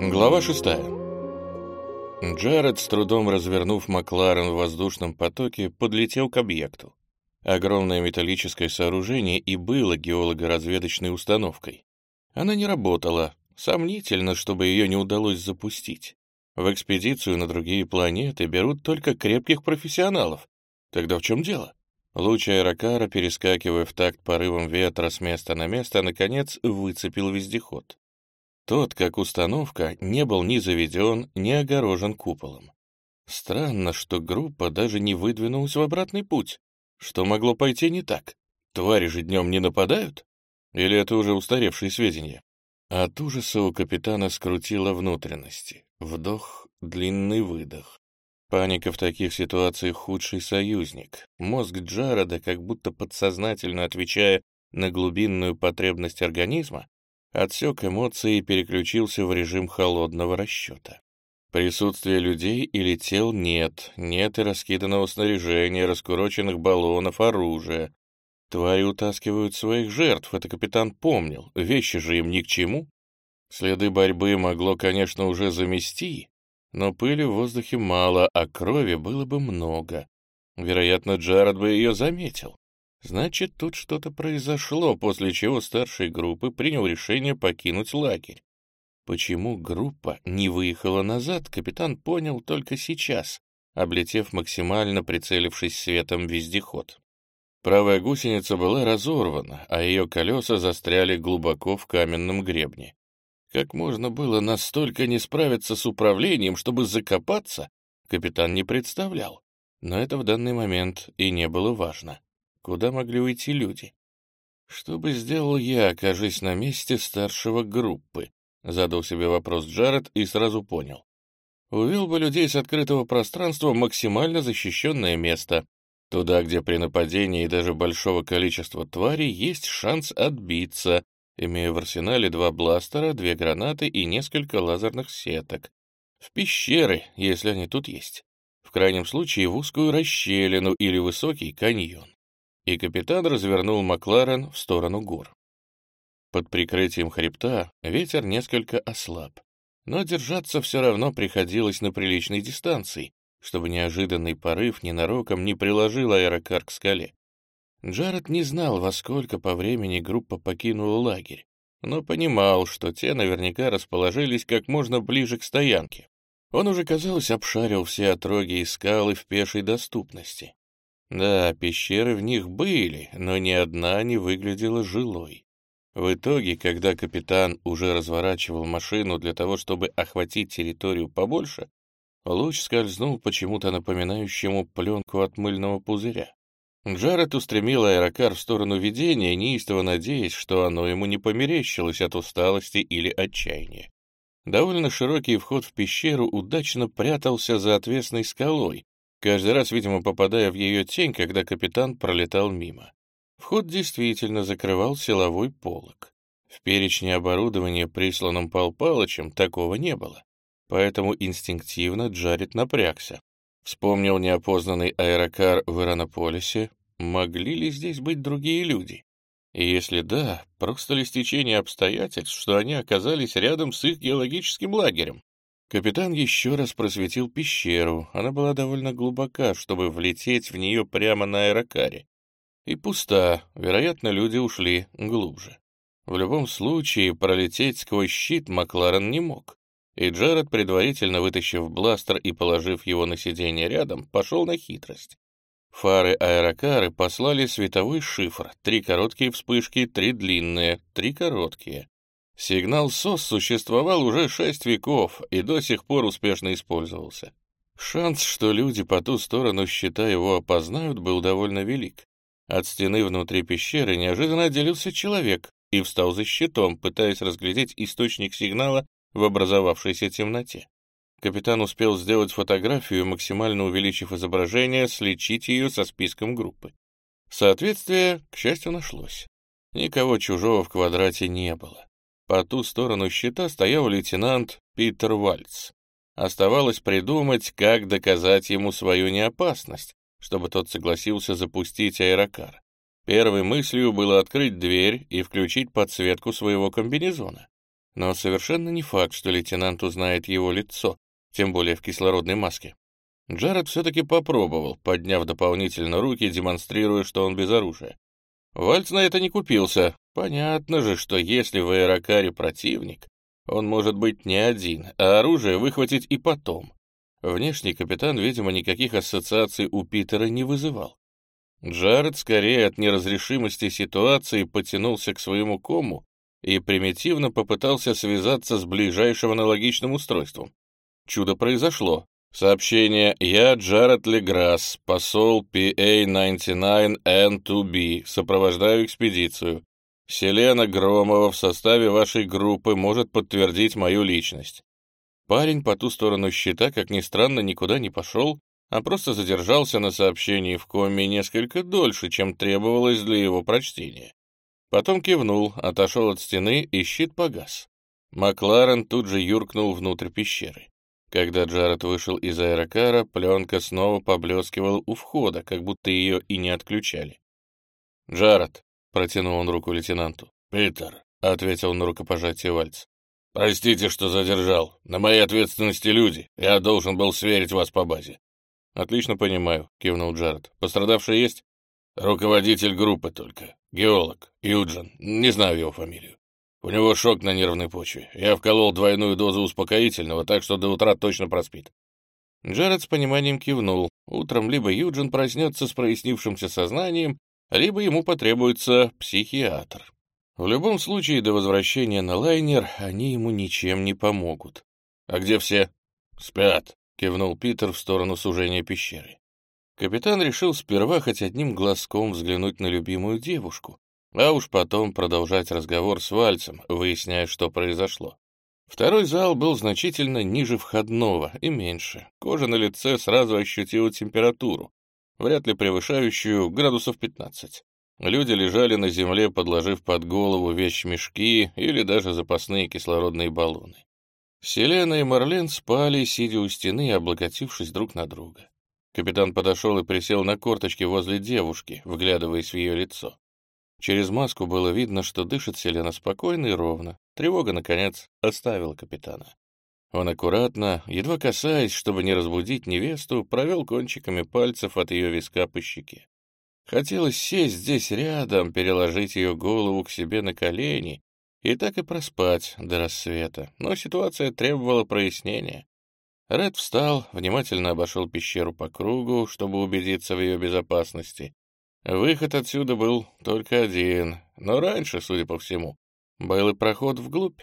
Глава шестая. Джаред, с трудом развернув Макларен в воздушном потоке, подлетел к объекту. Огромное металлическое сооружение и было геолого-разведочной установкой. Она не работала, сомнительно, чтобы ее не удалось запустить. В экспедицию на другие планеты берут только крепких профессионалов. Тогда в чем дело? Луч аэрокара, перескакивая в такт порывом ветра с места на место, наконец выцепил вездеход. Тот, как установка, не был ни заведен, ни огорожен куполом. Странно, что группа даже не выдвинулась в обратный путь. Что могло пойти не так? Твари же днем не нападают? Или это уже устаревшие сведения? От ужаса у капитана скрутило внутренности. Вдох, длинный выдох. Паника в таких ситуациях худший союзник. Мозг Джареда, как будто подсознательно отвечая на глубинную потребность организма, отсек эмоции и переключился в режим холодного расчета. Присутствия людей или тел нет, нет и раскиданного снаряжения, раскуроченных баллонов, оружия. Твари утаскивают своих жертв, это капитан помнил, вещи же им ни к чему. Следы борьбы могло, конечно, уже замести, но пыли в воздухе мало, а крови было бы много. Вероятно, Джаред бы ее заметил. Значит, тут что-то произошло, после чего старший группы принял решение покинуть лагерь. Почему группа не выехала назад, капитан понял только сейчас, облетев максимально прицелившись светом вездеход. Правая гусеница была разорвана, а ее колеса застряли глубоко в каменном гребне. Как можно было настолько не справиться с управлением, чтобы закопаться, капитан не представлял. Но это в данный момент и не было важно. Куда могли уйти люди? Что бы сделал я, окажись на месте старшего группы? Задал себе вопрос Джаред и сразу понял. Увел бы людей с открытого пространства в максимально защищенное место, туда, где при нападении даже большого количества тварей есть шанс отбиться, имея в арсенале два бластера, две гранаты и несколько лазерных сеток. В пещеры, если они тут есть. В крайнем случае в узкую расщелину или высокий каньон и капитан развернул Макларен в сторону гор. Под прикрытием хребта ветер несколько ослаб, но держаться все равно приходилось на приличной дистанции, чтобы неожиданный порыв ненароком не приложил аэрокар к скале. Джаред не знал, во сколько по времени группа покинула лагерь, но понимал, что те наверняка расположились как можно ближе к стоянке. Он уже, казалось, обшарил все отроги и скалы в пешей доступности. Да, пещеры в них были, но ни одна не выглядела жилой. В итоге, когда капитан уже разворачивал машину для того, чтобы охватить территорию побольше, луч скользнул почему-то напоминающему пленку от мыльного пузыря. Джаред устремил аэрокар в сторону видения, неистово надеясь, что оно ему не померещилось от усталости или отчаяния. Довольно широкий вход в пещеру удачно прятался за отвесной скалой, каждый раз, видимо, попадая в ее тень, когда капитан пролетал мимо. Вход действительно закрывал силовой полог. В перечне оборудования, присланном Пал Палычем, такого не было. Поэтому инстинктивно Джаред напрягся. Вспомнил неопознанный аэрокар в Иронополисе. Могли ли здесь быть другие люди? И если да, просто ли стечение обстоятельств, что они оказались рядом с их геологическим лагерем? Капитан еще раз просветил пещеру. Она была довольно глубока, чтобы влететь в нее прямо на аэрокаре. И пуста, вероятно, люди ушли глубже. В любом случае, пролететь сквозь щит Макларен не мог. И Джаред, предварительно вытащив бластер и положив его на сиденье рядом, пошел на хитрость. Фары аэрокары послали световой шифр. Три короткие вспышки, три длинные, три короткие. Сигнал СОС существовал уже шесть веков и до сих пор успешно использовался. Шанс, что люди по ту сторону щита его опознают, был довольно велик. От стены внутри пещеры неожиданно отделился человек и встал за щитом, пытаясь разглядеть источник сигнала в образовавшейся темноте. Капитан успел сделать фотографию, максимально увеличив изображение, сличить ее со списком группы. Соответствие, к счастью, нашлось. Никого чужого в квадрате не было. По ту сторону щита стоял лейтенант Питер Вальц. Оставалось придумать, как доказать ему свою неопасность, чтобы тот согласился запустить аэрокар. Первой мыслью было открыть дверь и включить подсветку своего комбинезона. Но совершенно не факт, что лейтенант узнает его лицо, тем более в кислородной маске. Джаред все-таки попробовал, подняв дополнительно руки, демонстрируя, что он без оружия. Вальц на это не купился. Понятно же, что если в аэрокаре противник, он может быть не один, а оружие выхватить и потом. Внешний капитан, видимо, никаких ассоциаций у Питера не вызывал. Джаред скорее от неразрешимости ситуации потянулся к своему кому и примитивно попытался связаться с ближайшим аналогичным устройством. Чудо произошло. Сообщение «Я Джаред Леграсс, посол PA-99N2B, сопровождаю экспедицию. Селена Громова в составе вашей группы может подтвердить мою личность». Парень по ту сторону щита, как ни странно, никуда не пошел, а просто задержался на сообщении в коме несколько дольше, чем требовалось для его прочтения. Потом кивнул, отошел от стены, и щит погас. Макларен тут же юркнул внутрь пещеры. Когда Джаред вышел из аэрокара, пленка снова поблескивала у входа, как будто ее и не отключали. «Джаред», — протянул он руку лейтенанту. «Питер», — ответил на рукопожатие Вальц. «Простите, что задержал. На моей ответственности люди. Я должен был сверить вас по базе». «Отлично понимаю», — кивнул Джаред. «Пострадавший есть?» «Руководитель группы только. Геолог. Юджин. Не знаю его фамилию. У него шок на нервной почве. Я вколол двойную дозу успокоительного, так что до утра точно проспит». Джаред с пониманием кивнул. Утром либо Юджин проснется с прояснившимся сознанием, либо ему потребуется психиатр. В любом случае, до возвращения на лайнер они ему ничем не помогут. «А где все?» «Спят», — кивнул Питер в сторону сужения пещеры. Капитан решил сперва хоть одним глазком взглянуть на любимую девушку, а уж потом продолжать разговор с Вальцем, выясняя, что произошло. Второй зал был значительно ниже входного и меньше. Кожа на лице сразу ощутила температуру, вряд ли превышающую градусов 15. Люди лежали на земле, подложив под голову вещмешки или даже запасные кислородные баллоны. Селена и Марлен спали, сидя у стены, облокотившись друг на друга. Капитан подошел и присел на корточки возле девушки, вглядываясь в ее лицо. Через маску было видно, что дышит Селена спокойно и ровно. Тревога, наконец, оставила капитана. Он аккуратно, едва касаясь, чтобы не разбудить невесту, провел кончиками пальцев от ее виска по щеке. Хотелось сесть здесь рядом, переложить ее голову к себе на колени и так и проспать до рассвета, но ситуация требовала прояснения. Ред встал, внимательно обошел пещеру по кругу, чтобы убедиться в ее безопасности. Выход отсюда был только один, но раньше, судя по всему, был и проход вглубь.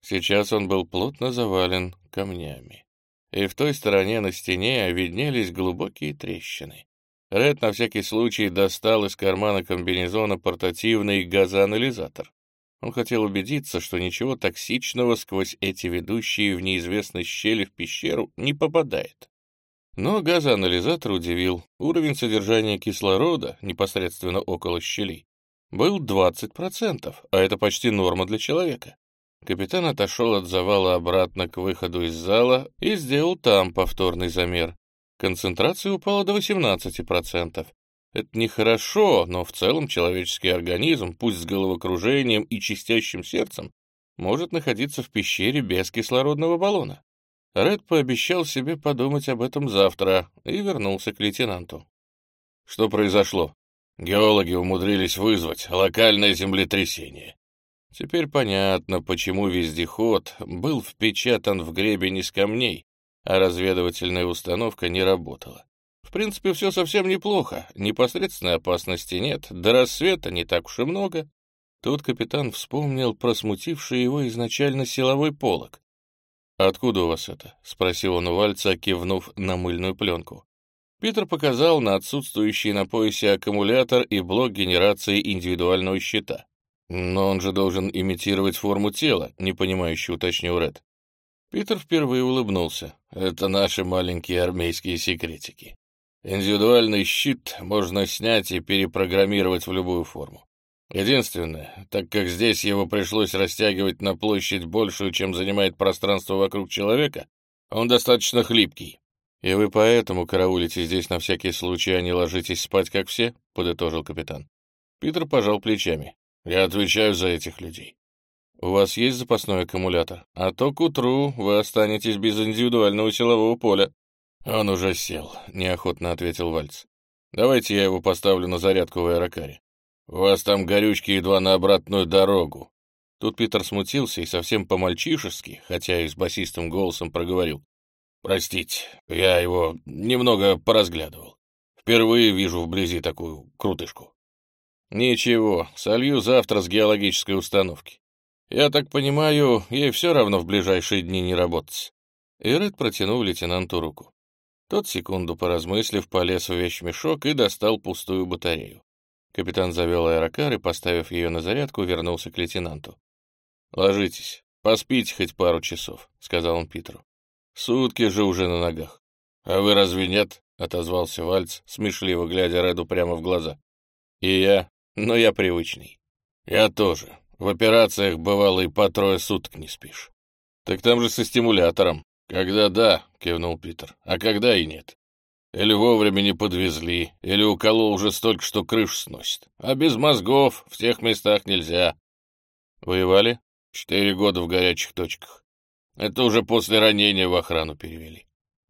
Сейчас он был плотно завален камнями. И в той стороне на стене виднелись глубокие трещины. Ред на всякий случай достал из кармана комбинезона портативный газоанализатор. Он хотел убедиться, что ничего токсичного сквозь эти ведущие в неизвестной щели в пещеру не попадает. Но газоанализатор удивил. Уровень содержания кислорода, непосредственно около щелей, был 20%, а это почти норма для человека. Капитан отошел от завала обратно к выходу из зала и сделал там повторный замер. Концентрация упала до 18%. Это нехорошо, но в целом человеческий организм, пусть с головокружением и чистящим сердцем, может находиться в пещере без кислородного баллона. Ред пообещал себе подумать об этом завтра и вернулся к лейтенанту. Что произошло? Геологи умудрились вызвать локальное землетрясение. Теперь понятно, почему вездеход был впечатан в гребень из камней, а разведывательная установка не работала. В принципе, все совсем неплохо, непосредственной опасности нет, до рассвета не так уж и много. Тут капитан вспомнил про смутивший его изначально силовой полог. «Откуда у вас это?» — спросил он у Вальца, кивнув на мыльную пленку. Питер показал на отсутствующий на поясе аккумулятор и блок генерации индивидуального щита. «Но он же должен имитировать форму тела», — непонимающе уточнил Ред. Питер впервые улыбнулся. «Это наши маленькие армейские секретики. Индивидуальный щит можно снять и перепрограммировать в любую форму. Единственное, так как здесь его пришлось растягивать на площадь большую, чем занимает пространство вокруг человека, он достаточно хлипкий. «И вы поэтому караулите здесь на всякий случай, а не ложитесь спать, как все?» — подытожил капитан. Питер пожал плечами. «Я отвечаю за этих людей». у вас есть запасной аккумулятор? А то к утру вы останетесь без индивидуального силового поля». «Он уже сел», — неохотно ответил Вальц. «Давайте я его поставлю на зарядку в аэрокаре. У вас там горючки едва на обратную дорогу». Тут Питер смутился и совсем по-мальчишески, хотя и с басистым голосом проговорил. «Простите, я его немного поразглядывал. Впервые вижу вблизи такую крутышку». «Ничего, солью завтра с геологической установки. Я так понимаю, ей все равно в ближайшие дни не работать». И Ред протянул лейтенанту руку. Тот, секунду поразмыслив, полез в вещмешок и достал пустую батарею. Капитан завел аэрокар и, поставив ее на зарядку, вернулся к лейтенанту. «Ложитесь, поспите хоть пару часов», — сказал он Питеру. «Сутки же уже на ногах». «А вы разве нет?» — отозвался Вальц, смешливо глядя Реду прямо в глаза. «И я, но я привычный». «Я тоже. В операциях бывало и по трое суток не спишь. Так там же со стимулятором. Когда да, кивнул Питер, а когда и нет. Или вовремя не подвезли, или уколол уже столько, что крышу сносит. А без мозгов в тех местах нельзя. Воевали? Четыре года в горячих точках. Это уже после ранения в охрану перевели.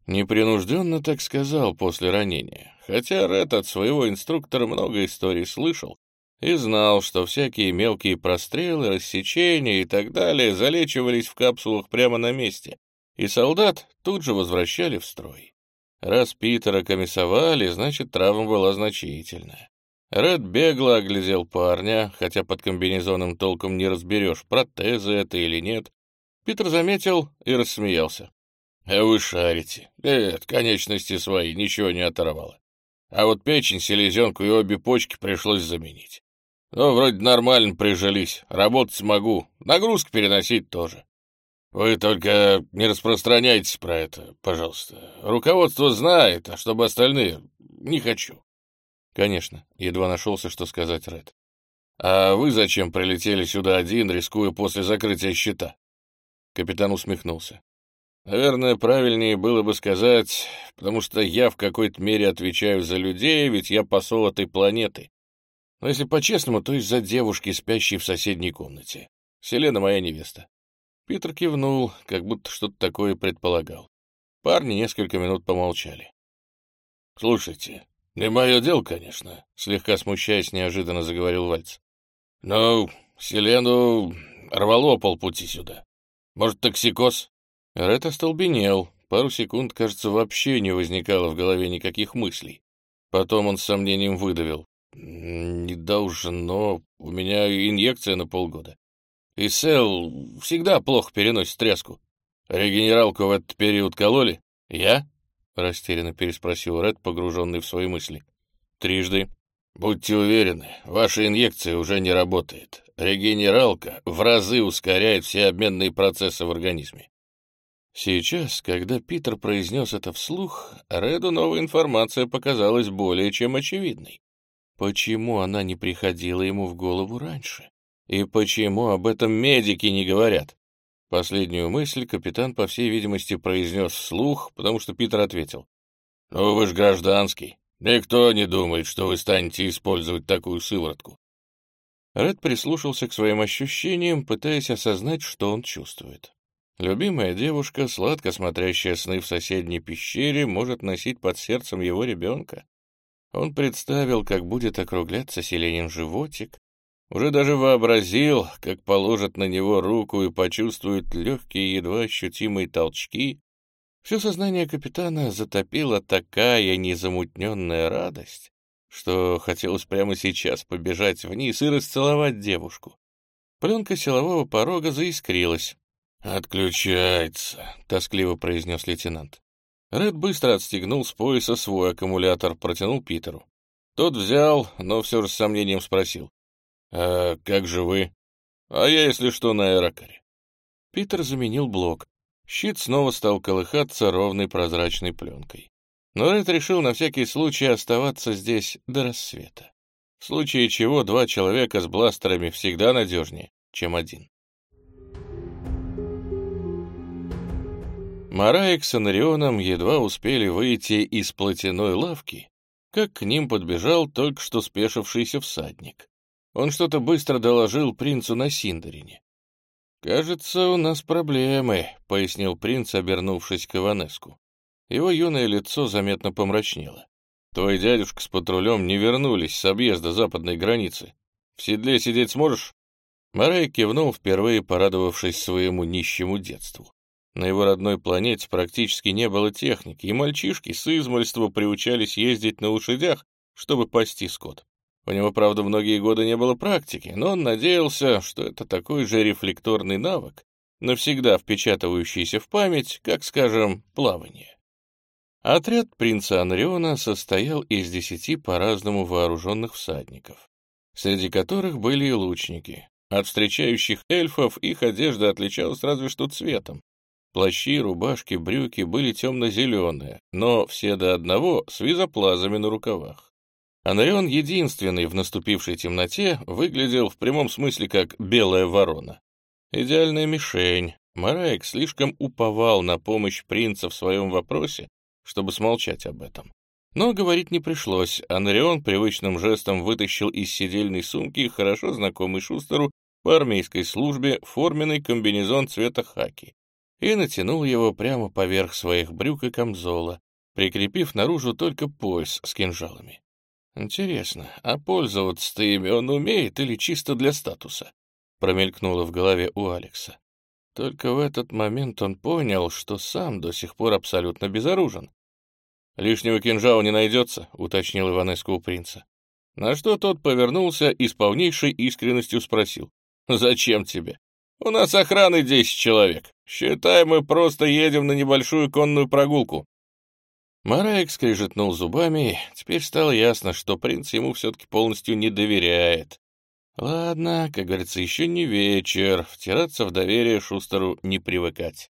Непринужденно так сказал после ранения, хотя Ред от своего инструктора много историй слышал и знал, что всякие мелкие прострелы, рассечения и так далее залечивались в капсулах прямо на месте, и солдат тут же возвращали в строй. Раз Питера комиссовали, значит, травма была значительная. Ред бегло оглядел парня, хотя под комбинезоном толком не разберешь, протезы это или нет. Питер заметил и рассмеялся. «А вы шарите. Нет, конечности свои, ничего не оторвало. А вот печень, селезенку и обе почки пришлось заменить. Ну, вроде нормально прижились, работать могу, нагрузку переносить тоже. Вы только не распространяйтесь про это, пожалуйста. Руководство знает, а чтобы остальные — не хочу. Конечно, едва нашелся, что сказать Ред. А вы зачем прилетели сюда один, рискуя после закрытия счета? Капитан усмехнулся. Наверное, правильнее было бы сказать, потому что я в какой-то мере отвечаю за людей, ведь я посол этой планеты. Но если по-честному, то из-за девушки, спящей в соседней комнате. Селена моя невеста. Питер кивнул, как будто что-то такое предполагал. Парни несколько минут помолчали. «Слушайте, не мое дело, конечно», — слегка смущаясь, неожиданно заговорил Вальц. «Но Селену рвало полпути сюда. Может, токсикоз?» Ред остолбенел. Пару секунд, кажется, вообще не возникало в голове никаких мыслей. Потом он с сомнением выдавил. «Не должно. У меня инъекция на полгода. И Сэл всегда плохо переносит тряску. Регенералку в этот период кололи? Я?» — растерянно переспросил Ред, погруженный в свои мысли. «Трижды. Будьте уверены, ваша инъекция уже не работает. Регенералка в разы ускоряет все обменные процессы в организме. Сейчас, когда Питер произнес это вслух, Реду новая информация показалась более чем очевидной. Почему она не приходила ему в голову раньше? И почему об этом медики не говорят? Последнюю мысль капитан, по всей видимости, произнес вслух, потому что Питер ответил. «Ну, вы ж гражданский. Никто не думает, что вы станете использовать такую сыворотку». Ред прислушался к своим ощущениям, пытаясь осознать, что он чувствует. Любимая девушка, сладко смотрящая сны в соседней пещере, может носить под сердцем его ребенка. Он представил, как будет округляться Селенин животик, уже даже вообразил, как положит на него руку и почувствует легкие, едва ощутимые толчки. Все сознание капитана затопила такая незамутненная радость, что хотелось прямо сейчас побежать вниз и расцеловать девушку. Пленка силового порога заискрилась. «Отключается», — тоскливо произнес лейтенант. Ред быстро отстегнул с пояса свой аккумулятор, протянул Питеру. Тот взял, но все же с сомнением спросил. «А как же вы?» «А я, если что, на аэрокаре». Питер заменил блок. Щит снова стал колыхаться ровной прозрачной пленкой. Но Ред решил на всякий случай оставаться здесь до рассвета. В случае чего два человека с бластерами всегда надежнее, чем один. Мараек с Анарионом едва успели выйти из платяной лавки, как к ним подбежал только что спешившийся всадник. Он что-то быстро доложил принцу на Синдарине. «Кажется, у нас проблемы», — пояснил принц, обернувшись к Иванеску. Его юное лицо заметно помрачнело. «Твой дядюшка с патрулем не вернулись с объезда западной границы. В седле сидеть сможешь?» Марай кивнул, впервые порадовавшись своему нищему детству. На его родной планете практически не было техники, и мальчишки с измольства приучались ездить на лошадях, чтобы пасти скот. У него, правда, многие годы не было практики, но он надеялся, что это такой же рефлекторный навык, навсегда впечатывающийся в память, как, скажем, плавание. Отряд принца Анриона состоял из десяти по-разному вооруженных всадников, среди которых были и лучники. От встречающих эльфов их одежда отличалась разве что цветом. Плащи, рубашки, брюки были темно-зеленые, но все до одного с визоплазами на рукавах. Анрион, единственный в наступившей темноте, выглядел в прямом смысле как белая ворона. Идеальная мишень. Мараек слишком уповал на помощь принца в своем вопросе, чтобы смолчать об этом. Но говорить не пришлось. Анрион привычным жестом вытащил из сидельной сумки хорошо знакомый Шустеру по армейской службе форменный комбинезон цвета хаки и натянул его прямо поверх своих брюк и камзола, прикрепив наружу только пояс с кинжалами. Интересно, а пользоваться-то ими он умеет или чисто для статуса? Промелькнуло в голове у Алекса. Только в этот момент он понял, что сам до сих пор абсолютно безоружен. «Лишнего кинжала не найдется», — уточнил Иванеско у принца. На что тот повернулся и с полнейшей искренностью спросил. «Зачем тебе? У нас охраны десять человек. Считай, мы просто едем на небольшую конную прогулку». Мараек скрежетнул зубами. Теперь стало ясно, что принц ему все-таки полностью не доверяет. Ладно, как говорится, еще не вечер. Втираться в доверие Шустеру не привыкать.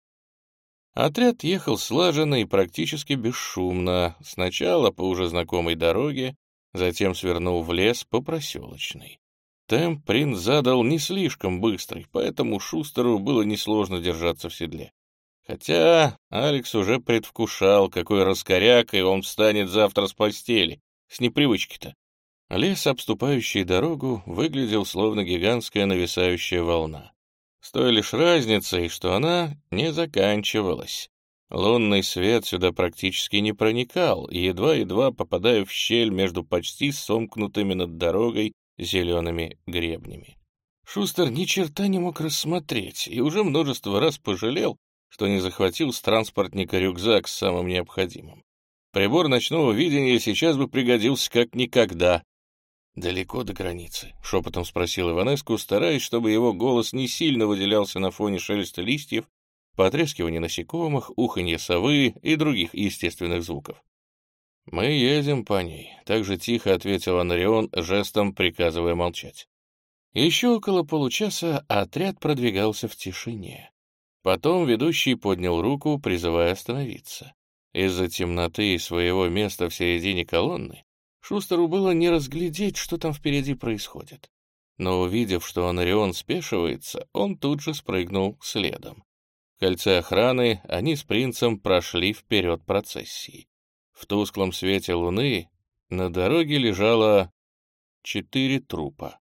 Отряд ехал слаженно и практически бесшумно, сначала по уже знакомой дороге, затем свернул в лес по проселочной. Темп принц задал не слишком быстрый, поэтому Шустеру было несложно держаться в седле. Хотя Алекс уже предвкушал, какой раскорякой он встанет завтра с постели, с непривычки-то. Лес, обступающий дорогу, выглядел словно гигантская нависающая волна. С той лишь разницей, что она не заканчивалась. Лунный свет сюда практически не проникал, едва-едва попадая в щель между почти сомкнутыми над дорогой зелеными гребнями. Шустер ни черта не мог рассмотреть и уже множество раз пожалел, что не захватил с транспортника рюкзак с самым необходимым. Прибор ночного видения сейчас бы пригодился как никогда, «Далеко до границы?» — шепотом спросил Иванеску, стараясь, чтобы его голос не сильно выделялся на фоне шелеста листьев, потрескивания насекомых, уханья совы и других естественных звуков. «Мы едем по ней», — так же тихо ответил Анарион, жестом приказывая молчать. Еще около получаса отряд продвигался в тишине. Потом ведущий поднял руку, призывая остановиться. Из-за темноты и своего места в середине колонны Шустеру было не разглядеть, что там впереди происходит. Но увидев, что Анарион спешивается, он тут же спрыгнул следом. В кольце охраны они с принцем прошли вперед процессии. В тусклом свете луны на дороге лежало четыре трупа.